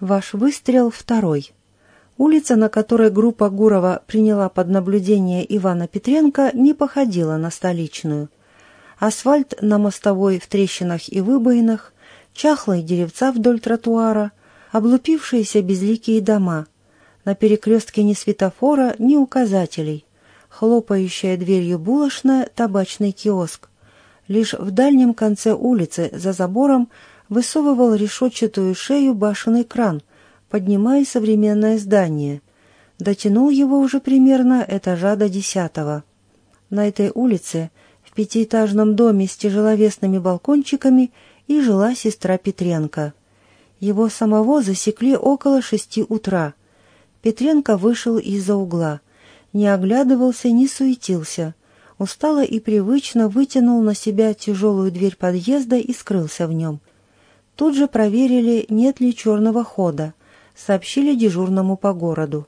Ваш выстрел второй. Улица, на которой группа Гурова приняла под наблюдение Ивана Петренко, не походила на столичную. Асфальт на мостовой в трещинах и выбоинах, чахлые деревца вдоль тротуара, облупившиеся безликие дома. На перекрестке ни светофора, ни указателей. Хлопающая дверью булочная, табачный киоск. Лишь в дальнем конце улицы, за забором, высовывал решетчатую шею башенный кран, поднимая современное здание. Дотянул его уже примерно этажа до десятого. На этой улице, в пятиэтажном доме с тяжеловесными балкончиками, и жила сестра Петренко. Его самого засекли около шести утра. Петренко вышел из-за угла. Не оглядывался, не суетился. Устало и привычно вытянул на себя тяжелую дверь подъезда и скрылся в нем. Тут же проверили, нет ли черного хода, сообщили дежурному по городу.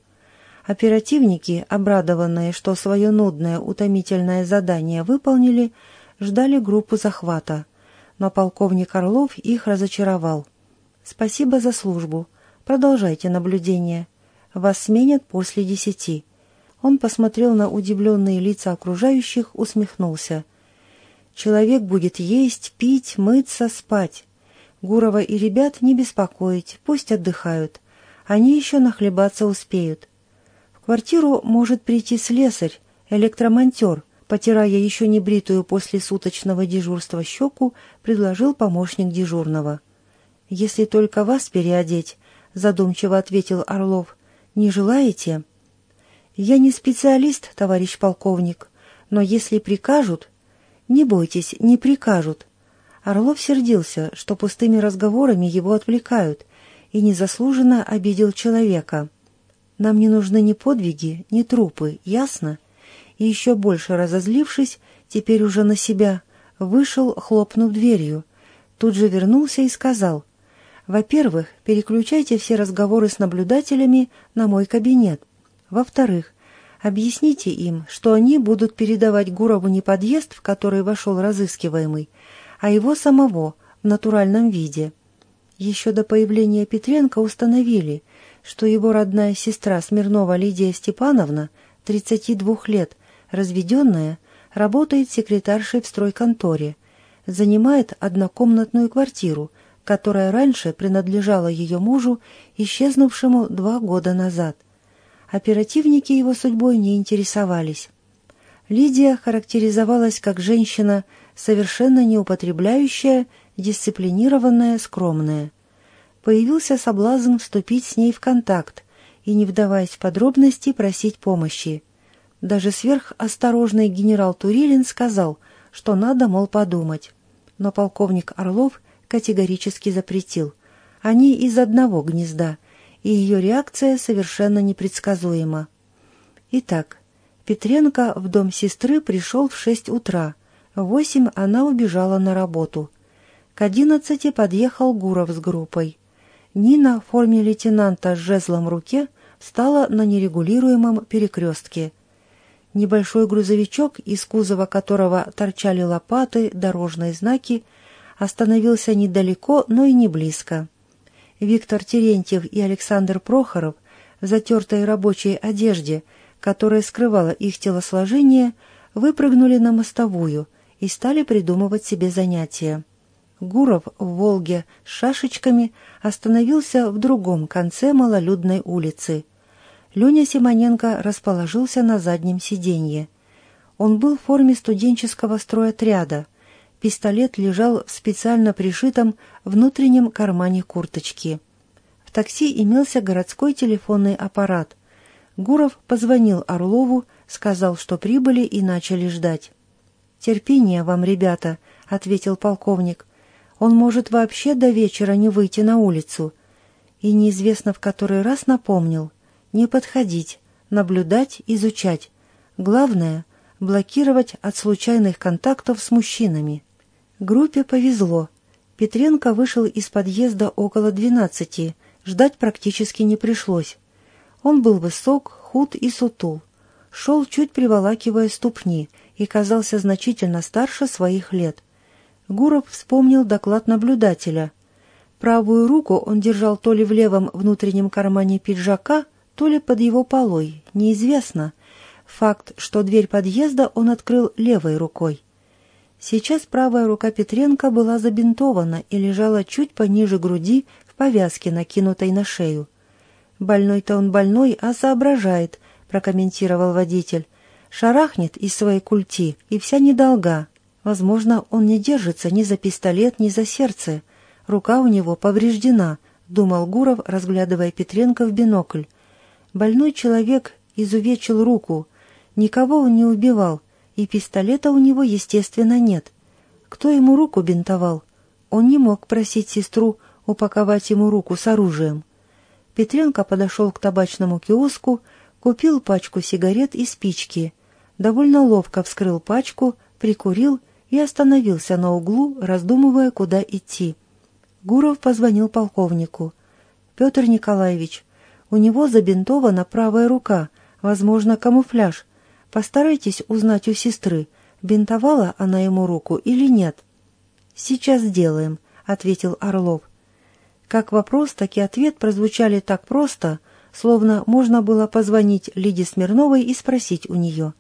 Оперативники, обрадованные, что свое нудное, утомительное задание выполнили, ждали группу захвата. Но полковник Орлов их разочаровал. «Спасибо за службу. Продолжайте наблюдение. Вас сменят после десяти». Он посмотрел на удивленные лица окружающих, усмехнулся. «Человек будет есть, пить, мыться, спать. Гурова и ребят не беспокоить, пусть отдыхают. Они еще нахлебаться успеют. В квартиру может прийти слесарь, электромонтер, потирая еще не бритую после суточного дежурства щеку, предложил помощник дежурного. «Если только вас переодеть», — задумчиво ответил Орлов. «Не желаете?» «Я не специалист, товарищ полковник, но если прикажут...» «Не бойтесь, не прикажут. Орлов сердился, что пустыми разговорами его отвлекают, и незаслуженно обидел человека. «Нам не нужны ни подвиги, ни трупы, ясно?» И еще больше разозлившись, теперь уже на себя, вышел, хлопнув дверью. Тут же вернулся и сказал, «Во-первых, переключайте все разговоры с наблюдателями на мой кабинет. Во-вторых, объясните им, что они будут передавать Гурову не подъезд, в который вошел разыскиваемый, а его самого в натуральном виде. Еще до появления Петренко установили, что его родная сестра Смирнова Лидия Степановна, 32 лет, разведенная, работает секретаршей в стройконторе, занимает однокомнатную квартиру, которая раньше принадлежала ее мужу, исчезнувшему два года назад. Оперативники его судьбой не интересовались. Лидия характеризовалась как женщина совершенно не употребляющая, дисциплинированная, скромная. Появился соблазн вступить с ней в контакт и, не вдаваясь в подробности, просить помощи. Даже сверхосторожный генерал Турилин сказал, что надо, мол, подумать. Но полковник Орлов категорически запретил. Они из одного гнезда, и ее реакция совершенно непредсказуема. Итак, Петренко в дом сестры пришел в шесть утра, восемь она убежала на работу. К одиннадцати подъехал Гуров с группой. Нина в форме лейтенанта с жезлом в руке встала на нерегулируемом перекрестке. Небольшой грузовичок, из кузова которого торчали лопаты, дорожные знаки, остановился недалеко, но и не близко. Виктор Терентьев и Александр Прохоров в затертой рабочей одежде, которая скрывала их телосложение, выпрыгнули на мостовую – и стали придумывать себе занятия. Гуров в «Волге» с шашечками остановился в другом конце малолюдной улицы. Леня Симоненко расположился на заднем сиденье. Он был в форме студенческого стройотряда. Пистолет лежал в специально пришитом внутреннем кармане курточки. В такси имелся городской телефонный аппарат. Гуров позвонил Орлову, сказал, что прибыли и начали ждать. «Терпение вам, ребята», — ответил полковник. «Он может вообще до вечера не выйти на улицу». И неизвестно в который раз напомнил. «Не подходить, наблюдать, изучать. Главное — блокировать от случайных контактов с мужчинами». Группе повезло. Петренко вышел из подъезда около двенадцати, ждать практически не пришлось. Он был высок, худ и сутул. Шел, чуть приволакивая ступни — и казался значительно старше своих лет. Гуров вспомнил доклад наблюдателя. Правую руку он держал то ли в левом внутреннем кармане пиджака, то ли под его полой, неизвестно. Факт, что дверь подъезда он открыл левой рукой. Сейчас правая рука Петренко была забинтована и лежала чуть пониже груди в повязке, накинутой на шею. «Больной-то он больной, а соображает», — прокомментировал водитель. «Шарахнет из своей культи, и вся недолга. Возможно, он не держится ни за пистолет, ни за сердце. Рука у него повреждена», — думал Гуров, разглядывая Петренко в бинокль. «Больной человек изувечил руку. Никого он не убивал, и пистолета у него, естественно, нет. Кто ему руку бинтовал? Он не мог просить сестру упаковать ему руку с оружием. Петренко подошел к табачному киоску, купил пачку сигарет и спички, довольно ловко вскрыл пачку, прикурил и остановился на углу, раздумывая, куда идти. Гуров позвонил полковнику. «Петр Николаевич, у него забинтована правая рука, возможно, камуфляж. Постарайтесь узнать у сестры, бинтовала она ему руку или нет. «Сейчас сделаем», — ответил Орлов. Как вопрос, так и ответ прозвучали так просто, словно можно было позвонить Лиде Смирновой и спросить у нее.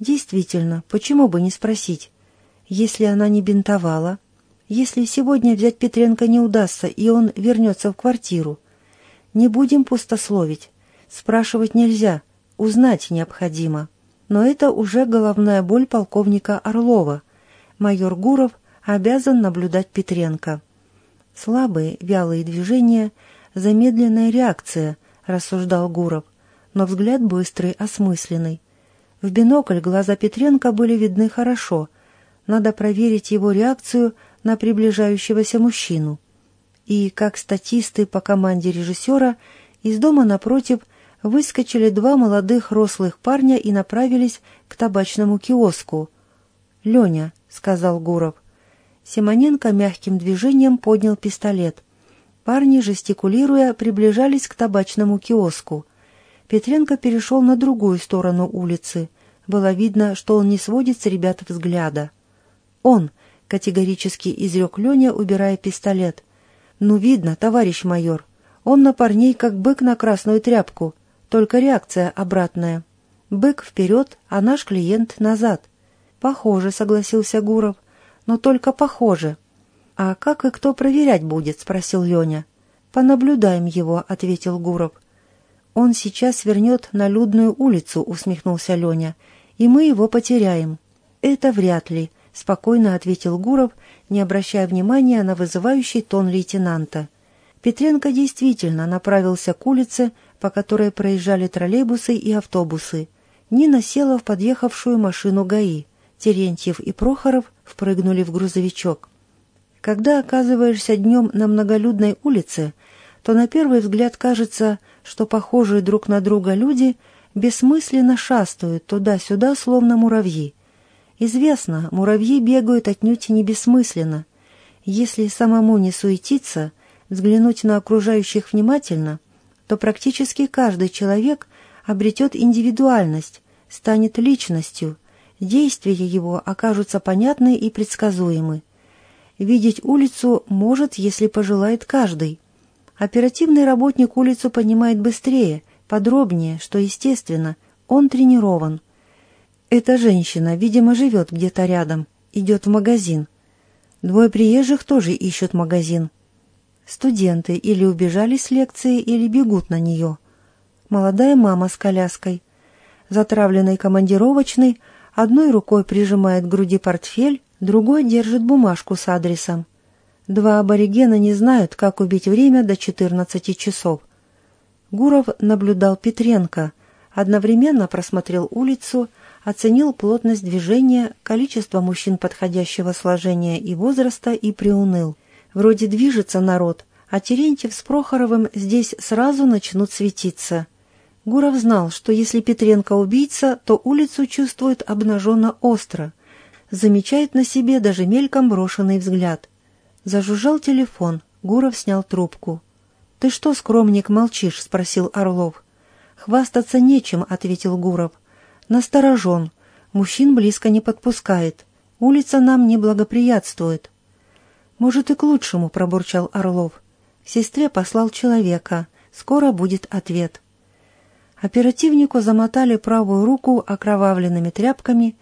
Действительно, почему бы не спросить? Если она не бинтовала, если сегодня взять Петренко не удастся, и он вернется в квартиру. Не будем пустословить. Спрашивать нельзя, узнать необходимо но это уже головная боль полковника Орлова. Майор Гуров обязан наблюдать Петренко. Слабые, вялые движения, замедленная реакция, рассуждал Гуров, но взгляд быстрый, осмысленный. В бинокль глаза Петренко были видны хорошо. Надо проверить его реакцию на приближающегося мужчину. И, как статисты по команде режиссера, из дома напротив выскочили два молодых рослых парня и направились к табачному киоску. «Леня», — сказал Гуров. Симоненко мягким движением поднял пистолет. Парни, жестикулируя, приближались к табачному киоску. Петренко перешел на другую сторону улицы. Было видно, что он не сводит с ребят взгляда. «Он», — категорически изрек Леня, убирая пистолет. «Ну, видно, товарищ майор, он на парней, как бык на красную тряпку только реакция обратная. Бык вперед, а наш клиент назад. Похоже, согласился Гуров, но только похоже. А как и кто проверять будет, спросил Леня. Понаблюдаем его, ответил Гуров. Он сейчас свернет на людную улицу, усмехнулся Леня, и мы его потеряем. Это вряд ли, спокойно ответил Гуров, не обращая внимания на вызывающий тон лейтенанта. Петренко действительно направился к улице, по которой проезжали троллейбусы и автобусы. Нина села в подъехавшую машину ГАИ. Терентьев и Прохоров впрыгнули в грузовичок. Когда оказываешься днем на многолюдной улице, то на первый взгляд кажется, что похожие друг на друга люди бессмысленно шастают туда-сюда, словно муравьи. Известно, муравьи бегают отнюдь не бессмысленно. Если самому не суетиться, взглянуть на окружающих внимательно — то практически каждый человек обретет индивидуальность, станет личностью, действия его окажутся понятны и предсказуемы. Видеть улицу может, если пожелает каждый. Оперативный работник улицу понимает быстрее, подробнее, что естественно, он тренирован. Эта женщина, видимо, живет где-то рядом, идет в магазин. Двое приезжих тоже ищут магазин. Студенты или убежали с лекции, или бегут на нее. Молодая мама с коляской. Затравленный командировочный одной рукой прижимает к груди портфель, другой держит бумажку с адресом. Два аборигена не знают, как убить время до 14 часов. Гуров наблюдал Петренко, одновременно просмотрел улицу, оценил плотность движения, количество мужчин подходящего сложения и возраста и приуныл. Вроде движется народ, а Терентьев с Прохоровым здесь сразу начнут светиться. Гуров знал, что если Петренко убийца, то улицу чувствует обнаженно остро, замечает на себе даже мельком брошенный взгляд. Зажужжал телефон, Гуров снял трубку. «Ты что, скромник, молчишь?» — спросил Орлов. «Хвастаться нечем», — ответил Гуров. «Насторожен. Мужчин близко не подпускает. Улица нам не благоприятствует. «Может, и к лучшему», — пробурчал Орлов. «К сестре послал человека. Скоро будет ответ». Оперативнику замотали правую руку окровавленными тряпками,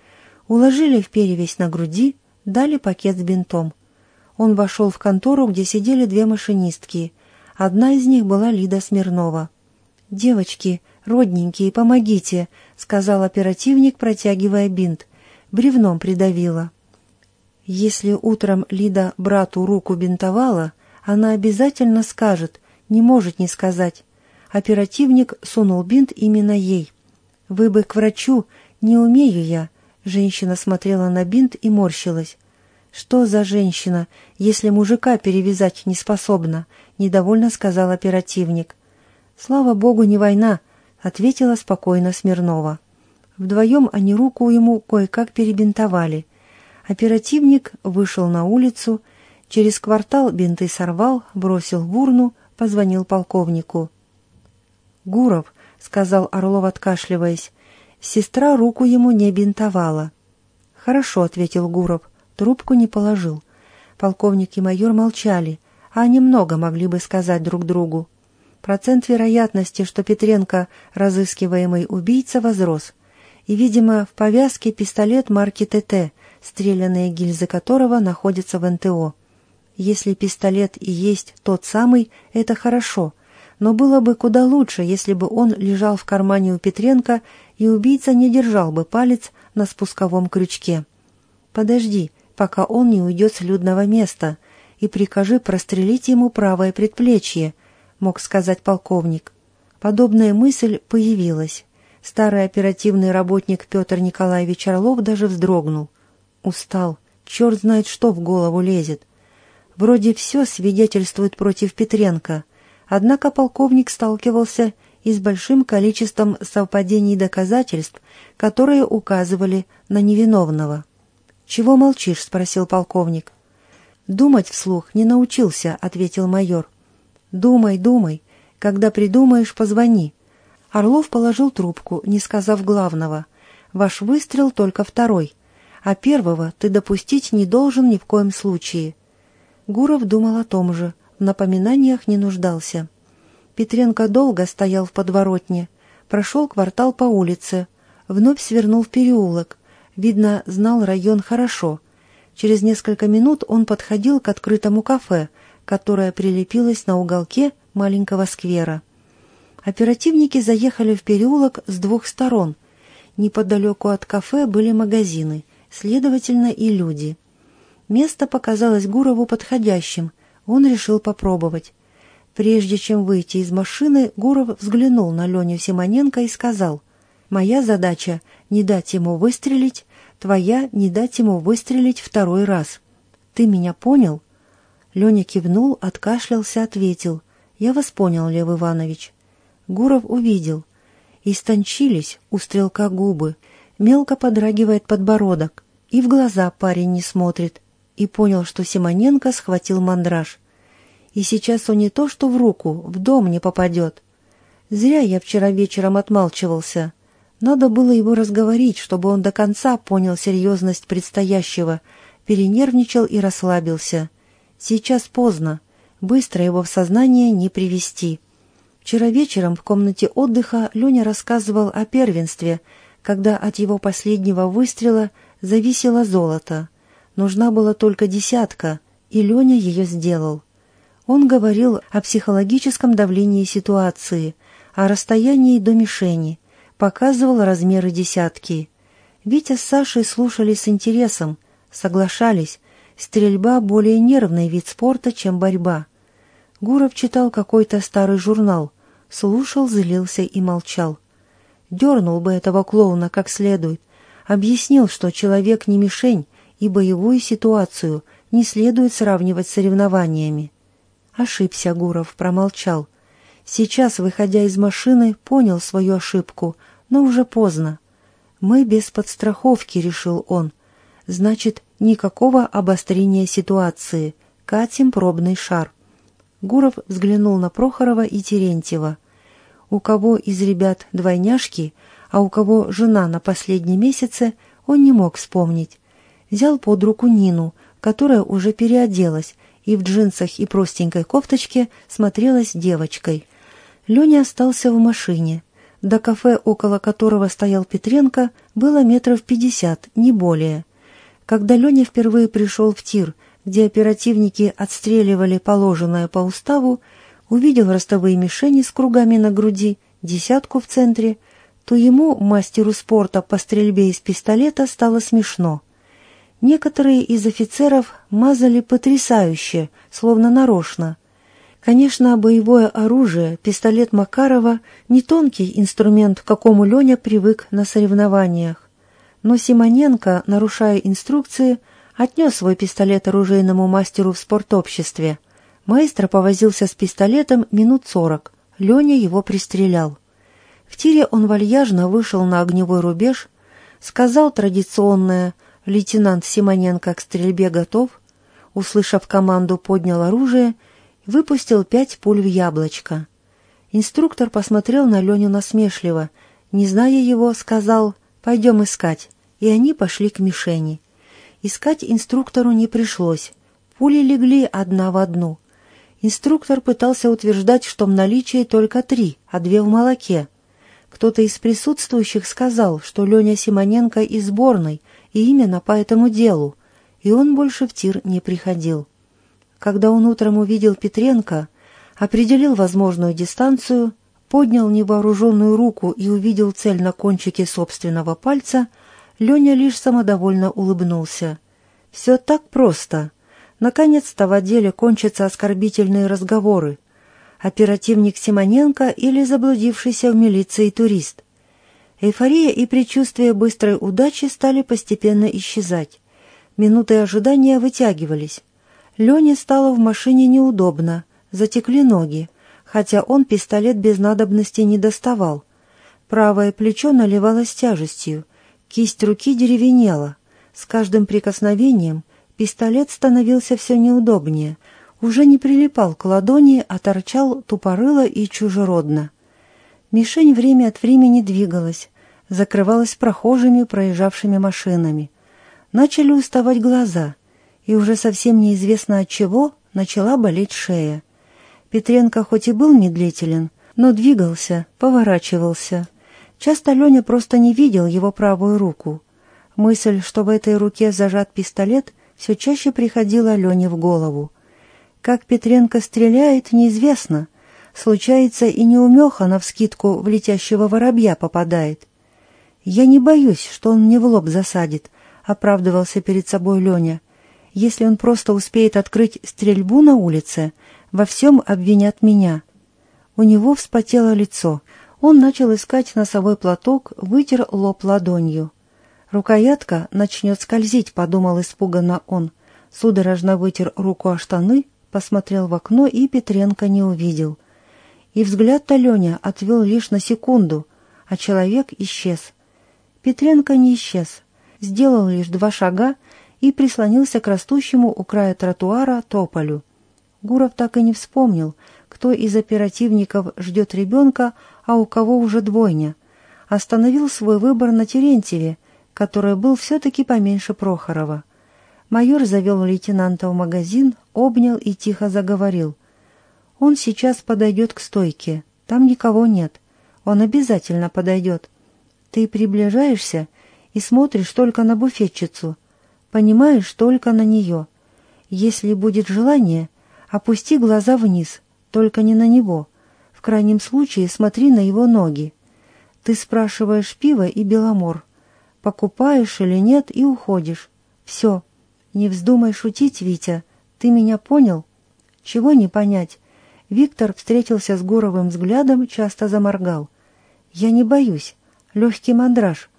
уложили в перевязь на груди, дали пакет с бинтом. Он вошел в контору, где сидели две машинистки. Одна из них была Лида Смирнова. «Девочки, родненькие, помогите», — сказал оперативник, протягивая бинт. Бревном придавила. Если утром Лида брату руку бинтовала, она обязательно скажет, не может не сказать. Оперативник сунул бинт именно ей. «Вы бы к врачу, не умею я», — женщина смотрела на бинт и морщилась. «Что за женщина, если мужика перевязать не способна?» — недовольно сказал оперативник. «Слава богу, не война», — ответила спокойно Смирнова. Вдвоем они руку ему кое-как перебинтовали — Оперативник вышел на улицу, через квартал бинты сорвал, бросил в урну, позвонил полковнику. «Гуров», — сказал Орлов, откашливаясь, — «сестра руку ему не бинтовала». «Хорошо», — ответил Гуров, трубку не положил. Полковник и майор молчали, а они много могли бы сказать друг другу. Процент вероятности, что Петренко — разыскиваемый убийца, возрос. И, видимо, в повязке пистолет марки ТТ, стрелянные гильзы которого находятся в НТО. Если пистолет и есть тот самый, это хорошо, но было бы куда лучше, если бы он лежал в кармане у Петренко и убийца не держал бы палец на спусковом крючке. «Подожди, пока он не уйдет с людного места, и прикажи прострелить ему правое предплечье», — мог сказать полковник. Подобная мысль появилась. Старый оперативный работник Петр Николаевич Орлов даже вздрогнул. Устал. Черт знает, что в голову лезет. Вроде все свидетельствует против Петренко. Однако полковник сталкивался и с большим количеством совпадений доказательств, которые указывали на невиновного. «Чего молчишь?» — спросил полковник. «Думать вслух не научился», — ответил майор. «Думай, думай. Когда придумаешь, позвони». Орлов положил трубку, не сказав главного. «Ваш выстрел только второй а первого ты допустить не должен ни в коем случае. Гуров думал о том же, в напоминаниях не нуждался. Петренко долго стоял в подворотне, прошел квартал по улице, вновь свернул в переулок. Видно, знал район хорошо. Через несколько минут он подходил к открытому кафе, которое прилепилось на уголке маленького сквера. Оперативники заехали в переулок с двух сторон. Неподалеку от кафе были магазины следовательно, и люди. Место показалось Гурову подходящим, он решил попробовать. Прежде чем выйти из машины, Гуров взглянул на Леню Симоненко и сказал, «Моя задача — не дать ему выстрелить, твоя — не дать ему выстрелить второй раз. Ты меня понял?» Леня кивнул, откашлялся, ответил, «Я вас понял, Лев Иванович». Гуров увидел. Истончились у стрелка губы, мелко подрагивает подбородок, и в глаза парень не смотрит, и понял, что Симоненко схватил мандраж. И сейчас он не то что в руку, в дом не попадет. Зря я вчера вечером отмалчивался. Надо было его разговорить, чтобы он до конца понял серьезность предстоящего, перенервничал и расслабился. Сейчас поздно, быстро его в сознание не привести. Вчера вечером в комнате отдыха Леня рассказывал о первенстве — когда от его последнего выстрела зависело золото. Нужна была только десятка, и Леня ее сделал. Он говорил о психологическом давлении ситуации, о расстоянии до мишени, показывал размеры десятки. Витя с Сашей слушали с интересом, соглашались, стрельба – более нервный вид спорта, чем борьба. Гуров читал какой-то старый журнал, слушал, злился и молчал дернул бы этого клоуна как следует, объяснил, что человек не мишень, и боевую ситуацию не следует сравнивать с соревнованиями. Ошибся Гуров, промолчал. Сейчас, выходя из машины, понял свою ошибку, но уже поздно. «Мы без подстраховки», — решил он. «Значит, никакого обострения ситуации. Катим пробный шар». Гуров взглянул на Прохорова и Терентьева — у кого из ребят двойняшки, а у кого жена на последнем месяце, он не мог вспомнить. Взял под руку Нину, которая уже переоделась, и в джинсах и простенькой кофточке смотрелась девочкой. Леня остался в машине. До кафе, около которого стоял Петренко, было метров пятьдесят, не более. Когда Леня впервые пришел в тир, где оперативники отстреливали положенное по уставу, увидел ростовые мишени с кругами на груди, десятку в центре, то ему, мастеру спорта по стрельбе из пистолета, стало смешно. Некоторые из офицеров мазали потрясающе, словно нарочно. Конечно, боевое оружие, пистолет Макарова, не тонкий инструмент, к какому Леня привык на соревнованиях. Но Симоненко, нарушая инструкции, отнес свой пистолет оружейному мастеру в спортобществе. Маэстро повозился с пистолетом минут сорок. Леня его пристрелял. В тире он вальяжно вышел на огневой рубеж, сказал традиционное «Лейтенант Симоненко к стрельбе готов», услышав команду, поднял оружие выпустил пять пуль в яблочко. Инструктор посмотрел на Леню насмешливо, не зная его, сказал «Пойдем искать», и они пошли к мишени. Искать инструктору не пришлось, пули легли одна в одну. Инструктор пытался утверждать, что в наличии только три, а две в молоке. Кто-то из присутствующих сказал, что Леня Симоненко из сборной, и именно по этому делу, и он больше в тир не приходил. Когда он утром увидел Петренко, определил возможную дистанцию, поднял невооруженную руку и увидел цель на кончике собственного пальца, Леня лишь самодовольно улыбнулся. «Все так просто. Наконец-то в отделе кончатся оскорбительные разговоры оперативник Симоненко или заблудившийся в милиции турист. Эйфория и предчувствие быстрой удачи стали постепенно исчезать. Минуты ожидания вытягивались. Лене стало в машине неудобно, затекли ноги, хотя он пистолет без надобности не доставал. Правое плечо наливалось тяжестью, кисть руки деревенела. С каждым прикосновением пистолет становился все неудобнее — уже не прилипал к ладони, а торчал тупорыло и чужеродно. Мишень время от времени двигалась, закрывалась прохожими, проезжавшими машинами. Начали уставать глаза, и уже совсем неизвестно от чего начала болеть шея. Петренко хоть и был медлителен, но двигался, поворачивался. Часто Леня просто не видел его правую руку. Мысль, что в этой руке зажат пистолет, все чаще приходила Лене в голову. Как Петренко стреляет, неизвестно. Случается и неумеха навскидку в летящего воробья попадает. «Я не боюсь, что он мне в лоб засадит», — оправдывался перед собой Леня. «Если он просто успеет открыть стрельбу на улице, во всем обвинят меня». У него вспотело лицо. Он начал искать носовой платок, вытер лоб ладонью. «Рукоятка начнет скользить», — подумал испуганно он. Судорожно вытер руку о штаны посмотрел в окно и Петренко не увидел. И взгляд-то Леня отвел лишь на секунду, а человек исчез. Петренко не исчез, сделал лишь два шага и прислонился к растущему у края тротуара тополю. Гуров так и не вспомнил, кто из оперативников ждет ребенка, а у кого уже двойня. Остановил свой выбор на Терентьеве, который был все-таки поменьше Прохорова. Майор завел лейтенанта в магазин, обнял и тихо заговорил. «Он сейчас подойдет к стойке. Там никого нет. Он обязательно подойдет. Ты приближаешься и смотришь только на буфетчицу. Понимаешь только на нее. Если будет желание, опусти глаза вниз, только не на него. В крайнем случае смотри на его ноги. Ты спрашиваешь пиво и беломор. Покупаешь или нет и уходишь. Все. «Не вздумай шутить, Витя. Ты меня понял?» «Чего не понять?» Виктор встретился с Гуровым взглядом, часто заморгал. «Я не боюсь. Легкий мандраж.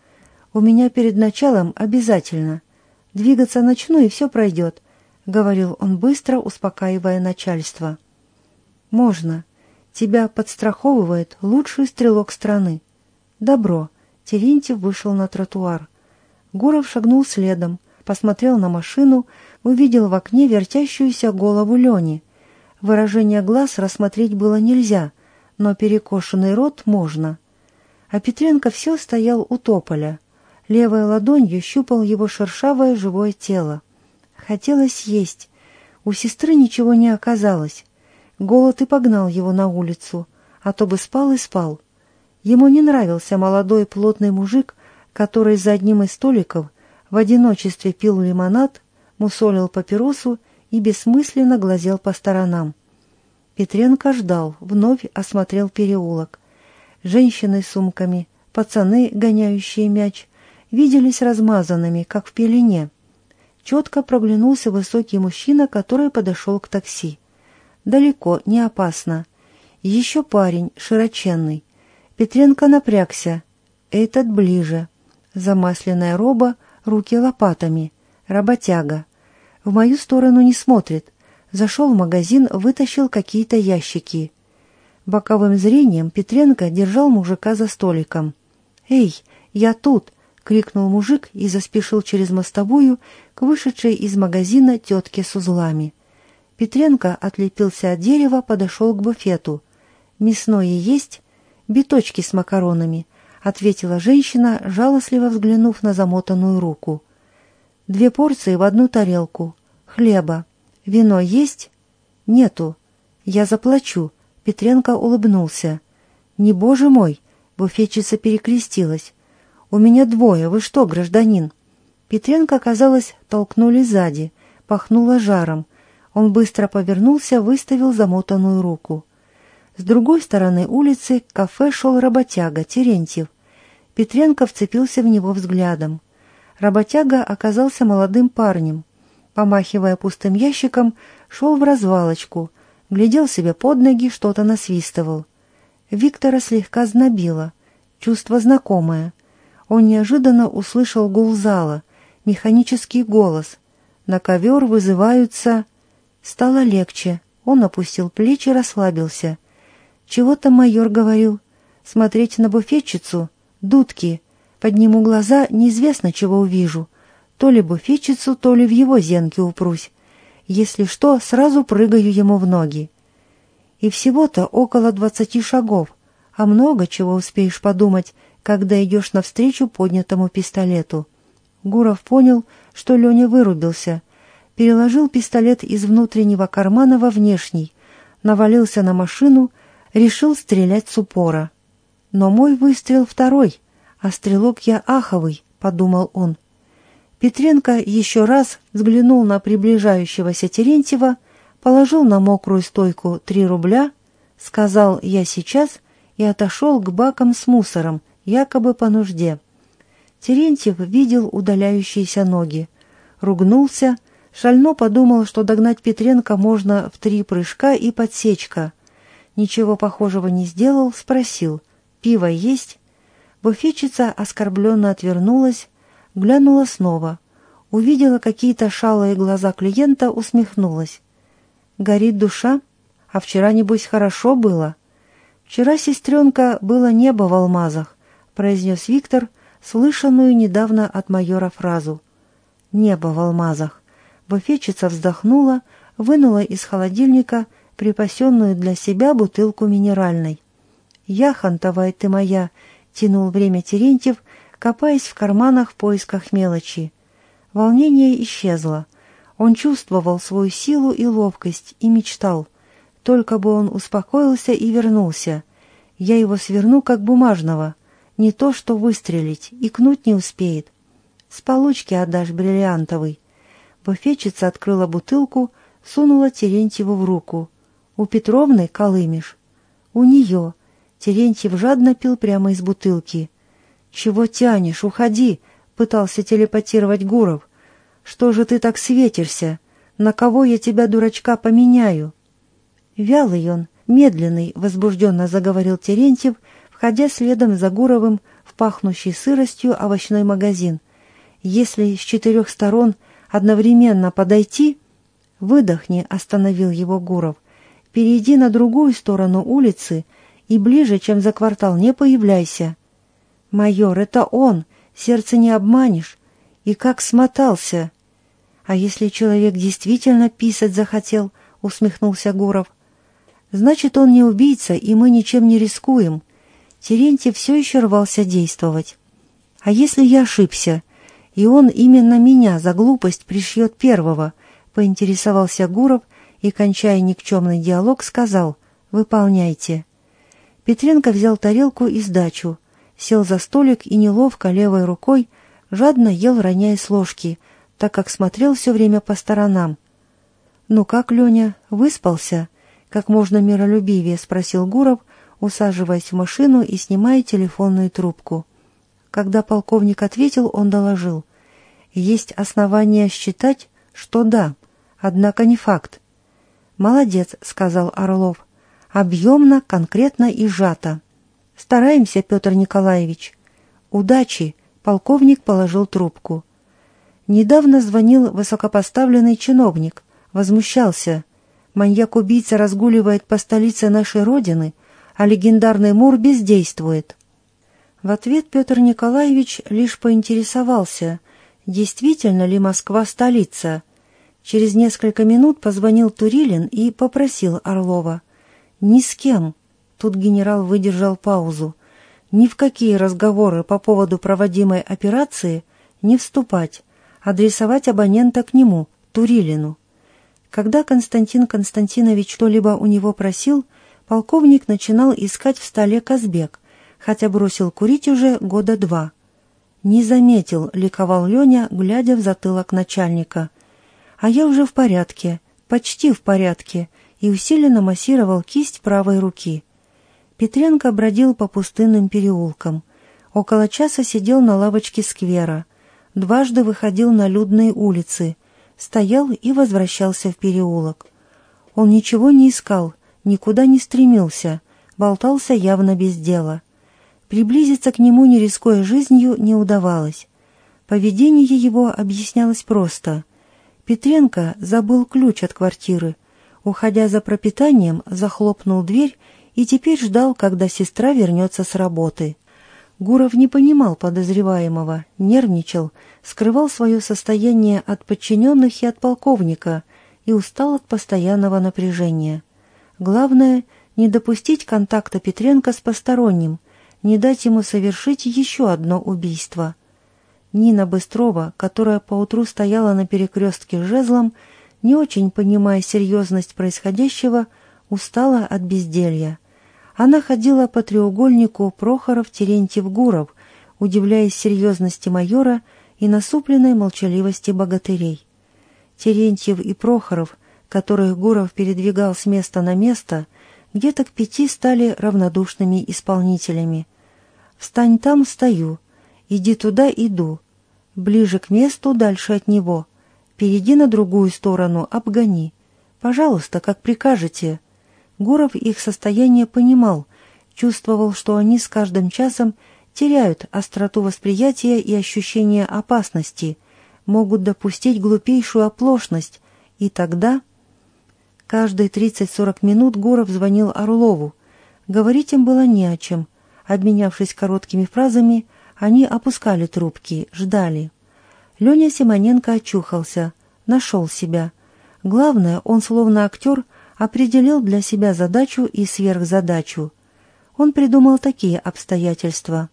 У меня перед началом обязательно. Двигаться начну, и все пройдет», — говорил он быстро, успокаивая начальство. «Можно. Тебя подстраховывает лучший стрелок страны». «Добро». Терентьев вышел на тротуар. Гуров шагнул следом посмотрел на машину, увидел в окне вертящуюся голову Лени. Выражение глаз рассмотреть было нельзя, но перекошенный рот можно. А Петренко все стоял у тополя. Левой ладонью щупал его шершавое живое тело. Хотелось есть. У сестры ничего не оказалось. Голод и погнал его на улицу, а то бы спал и спал. Ему не нравился молодой плотный мужик, который за одним из столиков в одиночестве пил лимонад, мусолил папиросу и бессмысленно глазел по сторонам. Петренко ждал, вновь осмотрел переулок. Женщины с сумками, пацаны, гоняющие мяч, виделись размазанными, как в пелене. Четко проглянулся высокий мужчина, который подошел к такси. Далеко, не опасно. Еще парень, широченный. Петренко напрягся. Этот ближе. Замасленная роба, руки лопатами. Работяга. В мою сторону не смотрит. Зашел в магазин, вытащил какие-то ящики. Боковым зрением Петренко держал мужика за столиком. «Эй, я тут!» — крикнул мужик и заспешил через мостовую к вышедшей из магазина тетке с узлами. Петренко отлепился от дерева, подошел к буфету. «Мясное есть?» «Биточки с макаронами», — ответила женщина, жалостливо взглянув на замотанную руку. «Две порции в одну тарелку. Хлеба. Вино есть?» «Нету. Я заплачу», — Петренко улыбнулся. «Не, боже мой!» — буфетчица перекрестилась. «У меня двое. Вы что, гражданин?» Петренко, казалось, толкнули сзади. Пахнуло жаром. Он быстро повернулся, выставил замотанную руку. С другой стороны улицы к кафе шел работяга, Терентьев. Петренко вцепился в него взглядом. Работяга оказался молодым парнем. Помахивая пустым ящиком, шел в развалочку, глядел себе под ноги, что-то насвистывал. Виктора слегка знобило, чувство знакомое. Он неожиданно услышал гул зала, механический голос. На ковер вызываются... Стало легче. Он опустил плечи, расслабился. Чего-то майор говорил. Смотреть на буфетчицу? Дудки. Подниму глаза, неизвестно, чего увижу. То ли буфетчицу, то ли в его зенке упрусь. Если что, сразу прыгаю ему в ноги. И всего-то около двадцати шагов, а много чего успеешь подумать, когда идешь навстречу поднятому пистолету. Гуров понял, что Леня вырубился, переложил пистолет из внутреннего кармана во внешний, навалился на машину, решил стрелять с упора. Но мой выстрел второй, а стрелок я аховый, подумал он. Петренко еще раз взглянул на приближающегося Терентьева, положил на мокрую стойку три рубля, сказал «я сейчас» и отошел к бакам с мусором, якобы по нужде. Терентьев видел удаляющиеся ноги. Ругнулся, шально подумал, что догнать Петренко можно в три прыжка и подсечка. Ничего похожего не сделал, спросил, «Пиво есть?» Буфетчица оскорбленно отвернулась, глянула снова. Увидела какие-то шалые глаза клиента, усмехнулась. «Горит душа? А вчера, небось, хорошо было?» «Вчера, сестренка, было небо в алмазах», — произнес Виктор, — слышанную недавно от майора фразу «Небо в алмазах». Буфетчица вздохнула, вынула из холодильника припасенную для себя бутылку минеральной. «Яхонтовая ты моя!» — тянул время Терентьев, копаясь в карманах в поисках мелочи. Волнение исчезло. Он чувствовал свою силу и ловкость и мечтал. Только бы он успокоился и вернулся. Я его сверну, как бумажного. Не то что выстрелить, и кнуть не успеет. С получки отдашь бриллиантовый. Буфетчица открыла бутылку, сунула Терентьеву в руку. У Петровны колымиш. У нее. Терентьев жадно пил прямо из бутылки. «Чего тянешь? Уходи!» — пытался телепатировать Гуров. «Что же ты так светишься? На кого я тебя, дурачка, поменяю?» Вялый он, медленный, возбужденно заговорил Терентьев — входя следом за Гуровым в пахнущий сыростью овощной магазин. Если с четырех сторон одновременно подойти... «Выдохни», — остановил его Гуров. «Перейди на другую сторону улицы и ближе, чем за квартал, не появляйся». «Майор, это он! Сердце не обманешь! И как смотался!» «А если человек действительно писать захотел?» — усмехнулся Гуров. «Значит, он не убийца, и мы ничем не рискуем. Терентьев все еще рвался действовать. «А если я ошибся, и он именно меня за глупость пришьет первого, — поинтересовался Гуров и, кончая никчемный диалог, сказал «Выполняйте». Петренко взял тарелку и сдачу, сел за столик и неловко левой рукой жадно ел, роняя с ложки, так как смотрел все время по сторонам. «Ну как, Леня, выспался?» — как можно миролюбивее спросил Гуров, усаживаясь в машину и снимая телефонную трубку. Когда полковник ответил, он доложил. «Есть основания считать, что да, однако не факт». «Молодец», — сказал Орлов. «Объемно, конкретно и сжато». «Стараемся, Петр Николаевич». «Удачи», — полковник положил трубку. Недавно звонил высокопоставленный чиновник, возмущался. Маньяк-убийца разгуливает по столице нашей Родины, а легендарный Мур бездействует. В ответ Петр Николаевич лишь поинтересовался, действительно ли Москва столица. Через несколько минут позвонил Турилин и попросил Орлова. «Ни с кем». Тут генерал выдержал паузу. «Ни в какие разговоры по поводу проводимой операции не вступать, адресовать абонента к нему, Турилину». Когда Константин Константинович что-либо у него просил, полковник начинал искать в столе Казбек, хотя бросил курить уже года два. «Не заметил», — ликовал Леня, глядя в затылок начальника. «А я уже в порядке, почти в порядке», и усиленно массировал кисть правой руки. Петренко бродил по пустынным переулкам. Около часа сидел на лавочке сквера. Дважды выходил на людные улицы. Стоял и возвращался в переулок. Он ничего не искал, никуда не стремился, болтался явно без дела. Приблизиться к нему, не рискуя жизнью, не удавалось. Поведение его объяснялось просто. Петренко забыл ключ от квартиры. Уходя за пропитанием, захлопнул дверь и теперь ждал, когда сестра вернется с работы. Гуров не понимал подозреваемого, нервничал, скрывал свое состояние от подчиненных и от полковника и устал от постоянного напряжения. Главное — не допустить контакта Петренко с посторонним — не дать ему совершить еще одно убийство. Нина Быстрова, которая поутру стояла на перекрестке с жезлом, не очень понимая серьезность происходящего, устала от безделья. Она ходила по треугольнику Прохоров-Терентьев-Гуров, удивляясь серьезности майора и насупленной молчаливости богатырей. Терентьев и Прохоров, которых Гуров передвигал с места на место, где-то к пяти стали равнодушными исполнителями. «Встань там, стою. Иди туда, иду. Ближе к месту, дальше от него. Перейди на другую сторону, обгони. Пожалуйста, как прикажете». Гуров их состояние понимал, чувствовал, что они с каждым часом теряют остроту восприятия и ощущение опасности, могут допустить глупейшую оплошность, и тогда Каждые 30-40 минут Гуров звонил Орлову. Говорить им было не о чем. Обменявшись короткими фразами, они опускали трубки, ждали. Леня Симоненко очухался, нашел себя. Главное, он, словно актер, определил для себя задачу и сверхзадачу. Он придумал такие обстоятельства.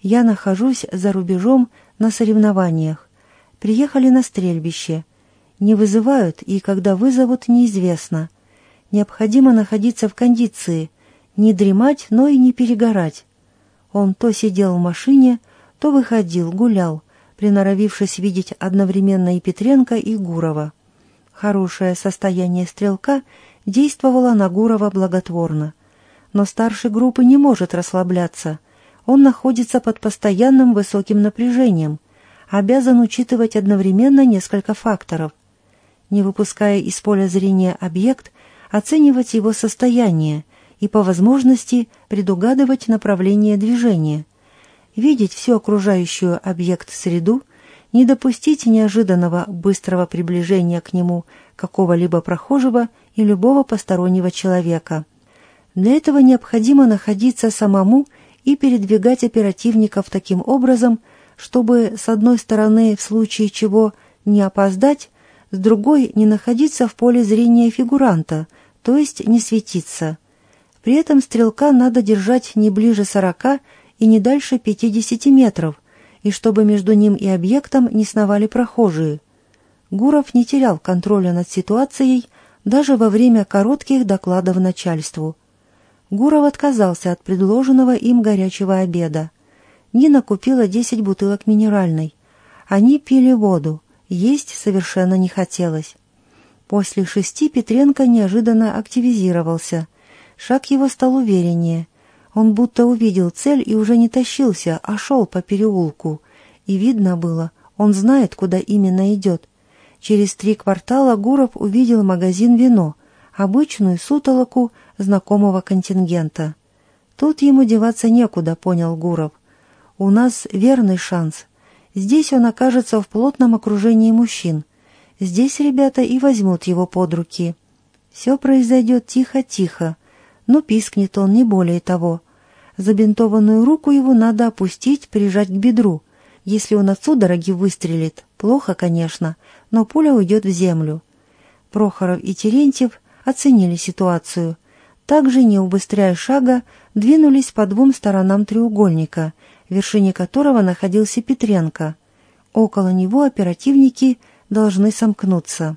«Я нахожусь за рубежом на соревнованиях. Приехали на стрельбище не вызывают и когда вызовут, неизвестно. Необходимо находиться в кондиции, не дремать, но и не перегорать. Он то сидел в машине, то выходил, гулял, приноровившись видеть одновременно и Петренко, и Гурова. Хорошее состояние стрелка действовало на Гурова благотворно. Но старший группы не может расслабляться. Он находится под постоянным высоким напряжением, обязан учитывать одновременно несколько факторов – не выпуская из поля зрения объект, оценивать его состояние и по возможности предугадывать направление движения, видеть всю окружающую объект-среду, не допустить неожиданного быстрого приближения к нему какого-либо прохожего и любого постороннего человека. Для этого необходимо находиться самому и передвигать оперативников таким образом, чтобы, с одной стороны, в случае чего не опоздать, с другой — не находиться в поле зрения фигуранта, то есть не светиться. При этом стрелка надо держать не ближе сорока и не дальше пятидесяти метров, и чтобы между ним и объектом не сновали прохожие. Гуров не терял контроля над ситуацией даже во время коротких докладов начальству. Гуров отказался от предложенного им горячего обеда. Нина купила 10 бутылок минеральной. Они пили воду, есть совершенно не хотелось. После шести Петренко неожиданно активизировался. Шаг его стал увереннее. Он будто увидел цель и уже не тащился, а шел по переулку. И видно было, он знает, куда именно идет. Через три квартала Гуров увидел магазин «Вино», обычную сутолоку знакомого контингента. Тут ему деваться некуда, понял Гуров. У нас верный шанс. Здесь он окажется в плотном окружении мужчин. Здесь ребята и возьмут его под руки. Все произойдет тихо-тихо, но пискнет он не более того. Забинтованную руку его надо опустить, прижать к бедру. Если он от судороги выстрелит, плохо, конечно, но пуля уйдет в землю. Прохоров и Терентьев оценили ситуацию. Также, не убыстряя шага, двинулись по двум сторонам треугольника, вершине которого находился Петренко. Около него оперативники должны сомкнуться.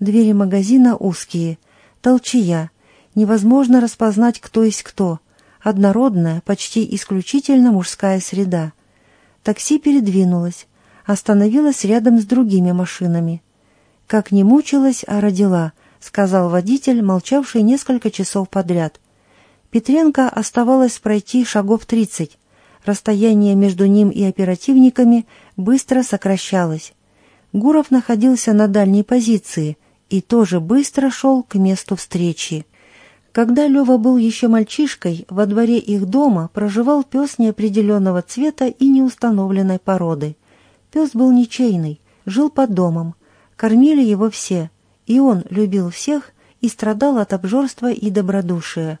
Двери магазина узкие, толчья, невозможно распознать, кто есть кто. Однородная, почти исключительно мужская среда. Такси передвинулось, остановилось рядом с другими машинами. «Как не мучилась, а родила», — сказал водитель, молчавший несколько часов подряд. Петренко оставалось пройти шагов тридцать. Расстояние между ним и оперативниками быстро сокращалось. Гуров находился на дальней позиции и тоже быстро шел к месту встречи. Когда Лева был еще мальчишкой, во дворе их дома проживал пес неопределенного цвета и неустановленной породы. Пес был ничейный, жил под домом, кормили его все, и он любил всех и страдал от обжорства и добродушия.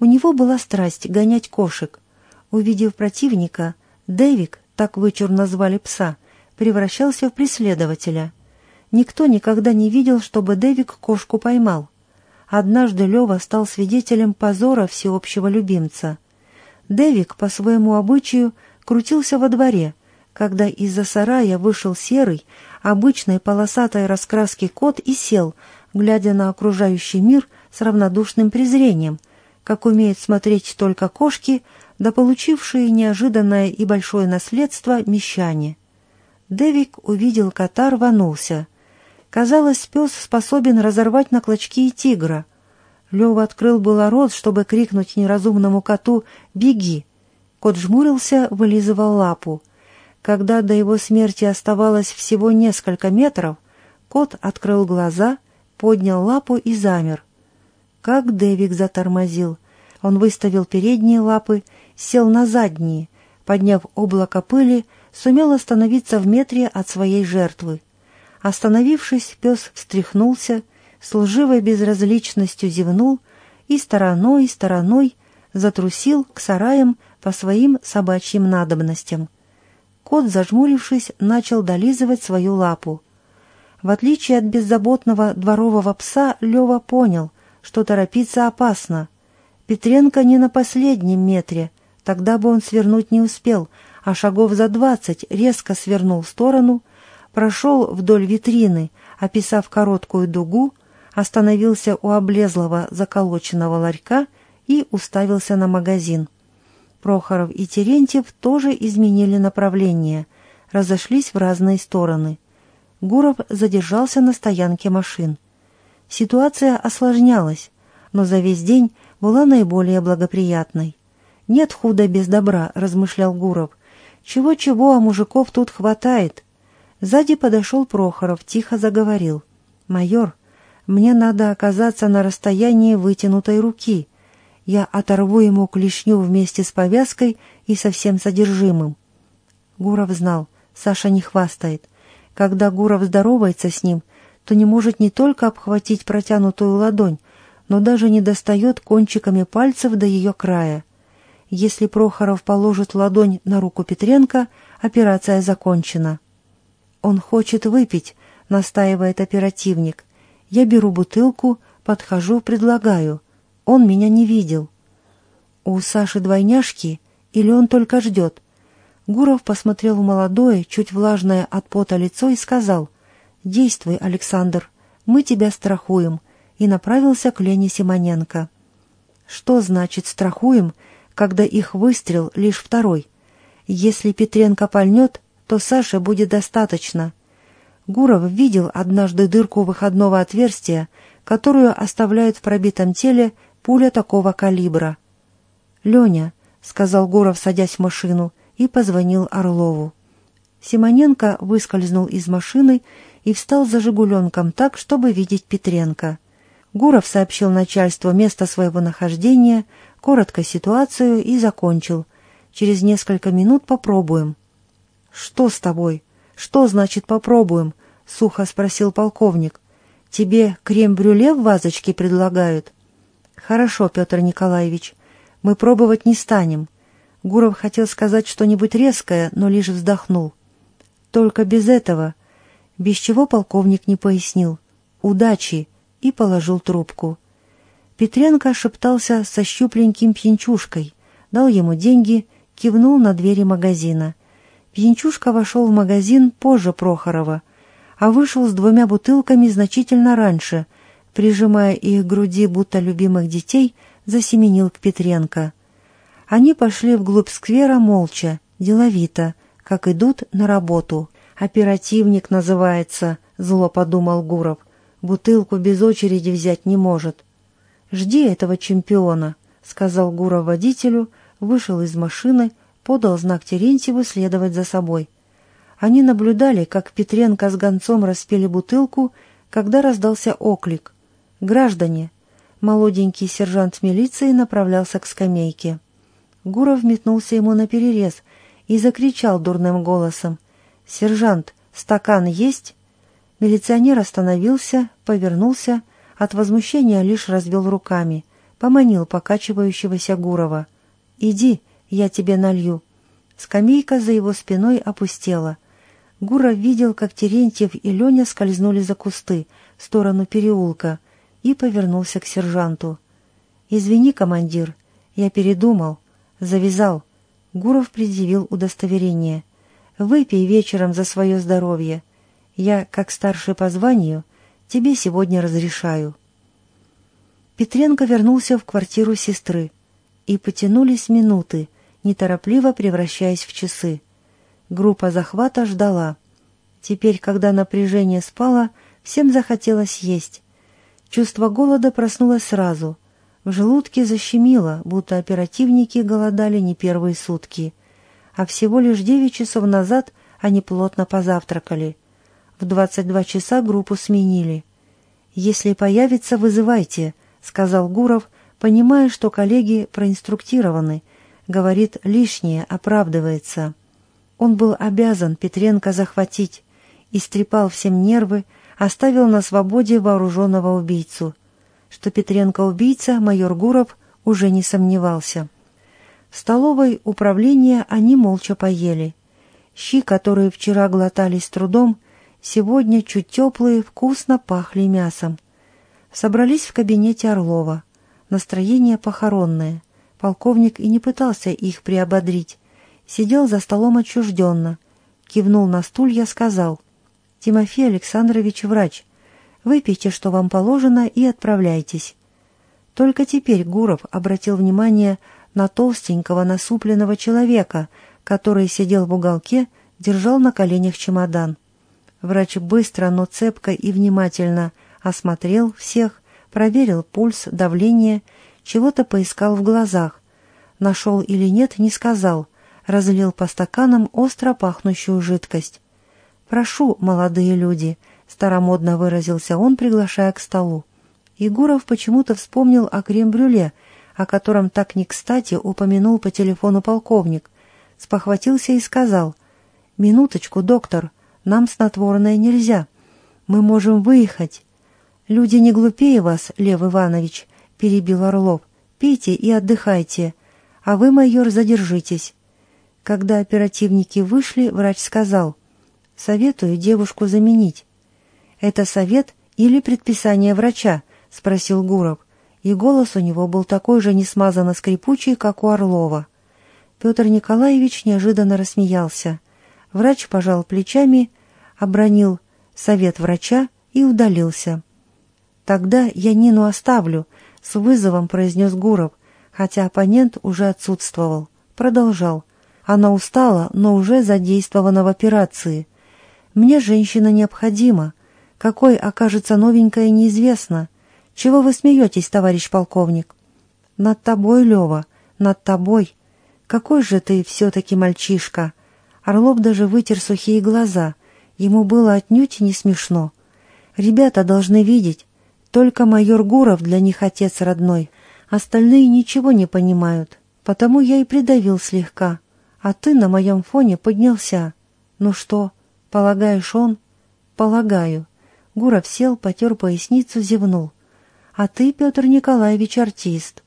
У него была страсть гонять кошек. Увидев противника, Дэвик, так вычурно звали пса, превращался в преследователя. Никто никогда не видел, чтобы Дэвик кошку поймал. Однажды Лева стал свидетелем позора всеобщего любимца. Дэвик по своему обычаю крутился во дворе, когда из-за сарая вышел серый, обычной полосатой раскраски кот и сел, глядя на окружающий мир с равнодушным презрением, как умеют смотреть только кошки, да получившие неожиданное и большое наследство мещане. Дэвик увидел кота, рванулся — Казалось, пес способен разорвать на клочки и тигра. Лева открыл было рот, чтобы крикнуть неразумному коту «Беги!». Кот жмурился, вылизывал лапу. Когда до его смерти оставалось всего несколько метров, кот открыл глаза, поднял лапу и замер. Как Дэвик затормозил. Он выставил передние лапы, сел на задние, подняв облако пыли, сумел остановиться в метре от своей жертвы. Остановившись, пес встряхнулся, с лживой безразличностью зевнул и стороной, стороной затрусил к сараям по своим собачьим надобностям. Кот, зажмурившись, начал долизывать свою лапу. В отличие от беззаботного дворового пса, Лева понял, что торопиться опасно. Петренко не на последнем метре, тогда бы он свернуть не успел, а шагов за двадцать резко свернул в сторону — прошел вдоль витрины, описав короткую дугу, остановился у облезлого заколоченного ларька и уставился на магазин. Прохоров и Терентьев тоже изменили направление, разошлись в разные стороны. Гуров задержался на стоянке машин. Ситуация осложнялась, но за весь день была наиболее благоприятной. «Нет худа без добра», — размышлял Гуров. «Чего-чего, а мужиков тут хватает. Сзади подошел Прохоров, тихо заговорил. «Майор, мне надо оказаться на расстоянии вытянутой руки. Я оторву ему клешню вместе с повязкой и со всем содержимым». Гуров знал, Саша не хвастает. Когда Гуров здоровается с ним, то не может не только обхватить протянутую ладонь, но даже не достает кончиками пальцев до ее края. Если Прохоров положит ладонь на руку Петренко, операция закончена. «Он хочет выпить», — настаивает оперативник. Я беру бутылку, подхожу, предлагаю. Он меня не видел. У Саши двойняшки или он только ждет? Гуров посмотрел в молодое, чуть влажное от пота лицо и сказал, «Действуй, Александр, мы тебя страхуем», и направился к Лене Симоненко. Что значит «страхуем», когда их выстрел лишь второй? Если Петренко пальнет, то Саше будет достаточно. Гуров видел однажды дырку выходного отверстия, которую оставляет в пробитом теле пуля такого калибра. «Леня», — сказал Гуров, садясь в машину, и позвонил Орлову. Симоненко выскользнул из машины и встал за «Жигуленком» так, чтобы видеть Петренко. Гуров сообщил начальству место своего нахождения, коротко ситуацию и закончил. «Через несколько минут попробуем». «Что с тобой? Что значит попробуем?» — сухо спросил полковник. «Тебе крем-брюле в вазочке предлагают?» «Хорошо, Петр Николаевич, мы пробовать не станем». Гуров хотел сказать что-нибудь резкое, но лишь вздохнул. «Только без этого». Без чего полковник не пояснил. «Удачи!» и положил трубку. Петренко шептался со щупленьким пьянчушкой, дал ему деньги, кивнул на двери магазина. Пьянчушка вошел в магазин позже Прохорова, а вышел с двумя бутылками значительно раньше, прижимая их к груди, будто любимых детей, засеменил к Петренко. Они пошли вглубь сквера молча, деловито, как идут на работу. «Оперативник называется», — зло подумал Гуров. Бутылку без очереди взять не может. «Жди этого чемпиона», — сказал Гура водителю, вышел из машины, подал знак Терентьеву следовать за собой. Они наблюдали, как Петренко с гонцом распили бутылку, когда раздался оклик. «Граждане!» Молоденький сержант милиции направлялся к скамейке. Гуров метнулся ему на перерез и закричал дурным голосом. «Сержант, стакан есть?» Милиционер остановился, повернулся, от возмущения лишь развел руками, поманил покачивающегося Гурова. «Иди, я тебе налью». Скамейка за его спиной опустела. Гуров видел, как Терентьев и Леня скользнули за кусты, в сторону переулка, и повернулся к сержанту. «Извини, командир, я передумал, завязал». Гуров предъявил удостоверение. «Выпей вечером за свое здоровье. Я, как старший по званию, тебе сегодня разрешаю». Петренко вернулся в квартиру сестры, и потянулись минуты, неторопливо превращаясь в часы. Группа захвата ждала. Теперь, когда напряжение спало, всем захотелось есть. Чувство голода проснулось сразу. В желудке защемило, будто оперативники голодали не первые сутки. А всего лишь девять часов назад они плотно позавтракали — в 22 часа группу сменили. «Если появится, вызывайте», — сказал Гуров, понимая, что коллеги проинструктированы. Говорит лишнее, оправдывается. Он был обязан Петренко захватить. Истрепал всем нервы, оставил на свободе вооруженного убийцу. Что Петренко убийца, майор Гуров уже не сомневался. В столовой управления они молча поели. Щи, которые вчера глотались трудом, Сегодня чуть теплые, вкусно пахли мясом. Собрались в кабинете Орлова. Настроение похоронное. Полковник и не пытался их приободрить. Сидел за столом отчужденно. Кивнул на стулья, сказал. «Тимофей Александрович врач. Выпейте, что вам положено, и отправляйтесь». Только теперь Гуров обратил внимание на толстенького насупленного человека, который сидел в уголке, держал на коленях чемодан. Врач быстро, но цепко и внимательно осмотрел всех, проверил пульс, давление, чего-то поискал в глазах. Нашел или нет, не сказал. Разлил по стаканам остро пахнущую жидкость. «Прошу, молодые люди», — старомодно выразился он, приглашая к столу. Егоров почему-то вспомнил о крем-брюле, о котором так не кстати упомянул по телефону полковник. Спохватился и сказал, «Минуточку, доктор, нам снотворное нельзя. Мы можем выехать. Люди не глупее вас, Лев Иванович, перебил Орлов. Пейте и отдыхайте. А вы, майор, задержитесь. Когда оперативники вышли, врач сказал, «Советую девушку заменить». «Это совет или предписание врача?» — спросил Гуров. И голос у него был такой же несмазанно скрипучий, как у Орлова. Петр Николаевич неожиданно рассмеялся. Врач пожал плечами обронил совет врача и удалился. «Тогда я Нину оставлю», — с вызовом произнес Гуров, хотя оппонент уже отсутствовал. Продолжал. «Она устала, но уже задействована в операции. Мне женщина необходима. Какой окажется новенькая, неизвестно. Чего вы смеетесь, товарищ полковник?» «Над тобой, Лева, над тобой. Какой же ты все-таки мальчишка!» Орлов даже вытер сухие глаза. Ему было отнюдь не смешно. «Ребята должны видеть. Только майор Гуров для них отец родной. Остальные ничего не понимают. Потому я и придавил слегка. А ты на моем фоне поднялся. Ну что, полагаешь он?» «Полагаю». Гуров сел, потер поясницу, зевнул. «А ты, Петр Николаевич, артист.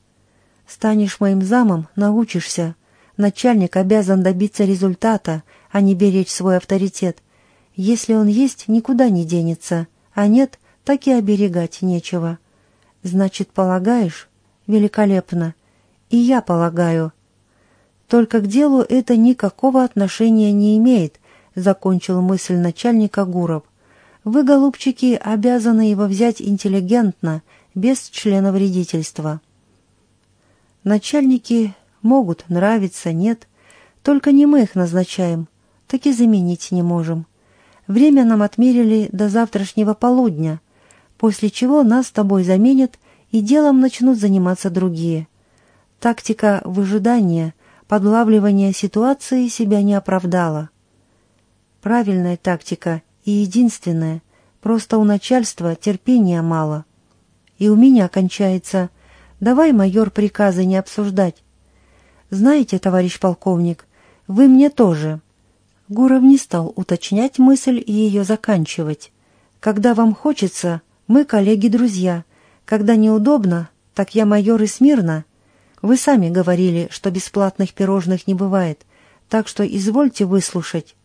Станешь моим замом, научишься. Начальник обязан добиться результата, а не беречь свой авторитет. Если он есть, никуда не денется, а нет, так и оберегать нечего. Значит, полагаешь? Великолепно. И я полагаю. Только к делу это никакого отношения не имеет, закончил мысль начальника Гуров. Вы, голубчики, обязаны его взять интеллигентно, без члена вредительства. Начальники могут нравиться, нет. Только не мы их назначаем, так и заменить не можем. Время нам отмерили до завтрашнего полудня, после чего нас с тобой заменят и делом начнут заниматься другие. Тактика выжидания, подлавливания ситуации себя не оправдала. Правильная тактика и единственная, просто у начальства терпения мало. И у меня кончается – Давай, майор, приказы не обсуждать. Знаете, товарищ полковник, вы мне тоже. Гуров не стал уточнять мысль и ее заканчивать. Когда вам хочется, мы коллеги-друзья. Когда неудобно, так я майор и смирно. Вы сами говорили, что бесплатных пирожных не бывает, так что извольте выслушать.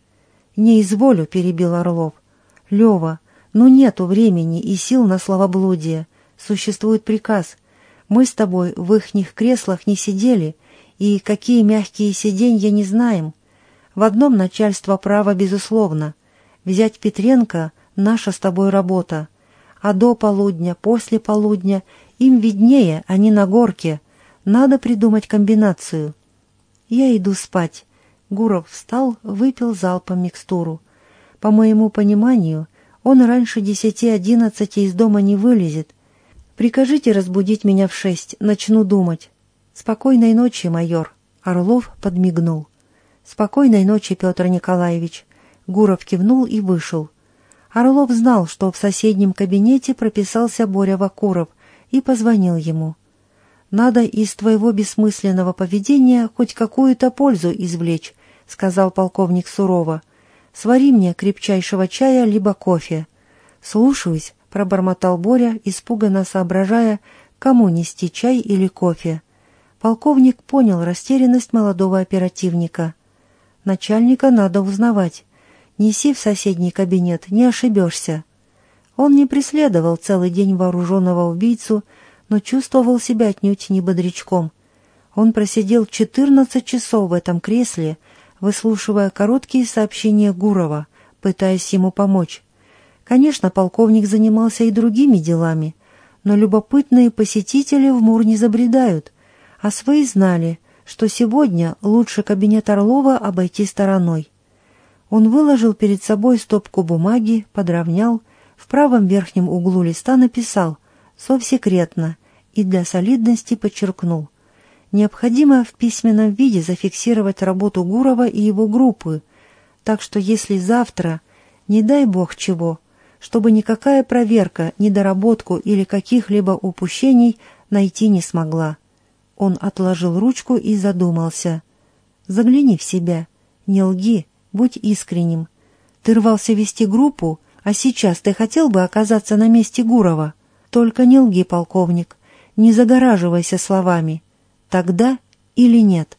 Не изволю, перебил Орлов. Лева, ну нету времени и сил на словоблудие. Существует приказ — мы с тобой в ихних креслах не сидели, и какие мягкие сиденья не знаем. В одном начальство право безусловно. Взять Петренко — наша с тобой работа. А до полудня, после полудня им виднее, они на горке. Надо придумать комбинацию. Я иду спать. Гуров встал, выпил залпом микстуру. По моему пониманию, он раньше десяти-одиннадцати из дома не вылезет, Прикажите разбудить меня в шесть, начну думать. Спокойной ночи, майор. Орлов подмигнул. Спокойной ночи, Петр Николаевич. Гуров кивнул и вышел. Орлов знал, что в соседнем кабинете прописался Боря Вакуров, и позвонил ему. «Надо из твоего бессмысленного поведения хоть какую-то пользу извлечь», — сказал полковник сурово. «Свари мне крепчайшего чая либо кофе». «Слушаюсь», пробормотал Боря, испуганно соображая, кому нести чай или кофе. Полковник понял растерянность молодого оперативника. Начальника надо узнавать. Неси в соседний кабинет, не ошибешься. Он не преследовал целый день вооруженного убийцу, но чувствовал себя отнюдь не бодрячком. Он просидел четырнадцать часов в этом кресле, выслушивая короткие сообщения Гурова, пытаясь ему помочь. Конечно, полковник занимался и другими делами, но любопытные посетители в Мур не забредают, а свои знали, что сегодня лучше кабинет Орлова обойти стороной. Он выложил перед собой стопку бумаги, подровнял, в правом верхнем углу листа написал «Совсекретно» и для солидности подчеркнул. Необходимо в письменном виде зафиксировать работу Гурова и его группы, так что если завтра, не дай бог чего, чтобы никакая проверка, недоработку или каких-либо упущений найти не смогла. Он отложил ручку и задумался. «Загляни в себя. Не лги, будь искренним. Ты рвался вести группу, а сейчас ты хотел бы оказаться на месте Гурова? Только не лги, полковник. Не загораживайся словами. Тогда или нет?»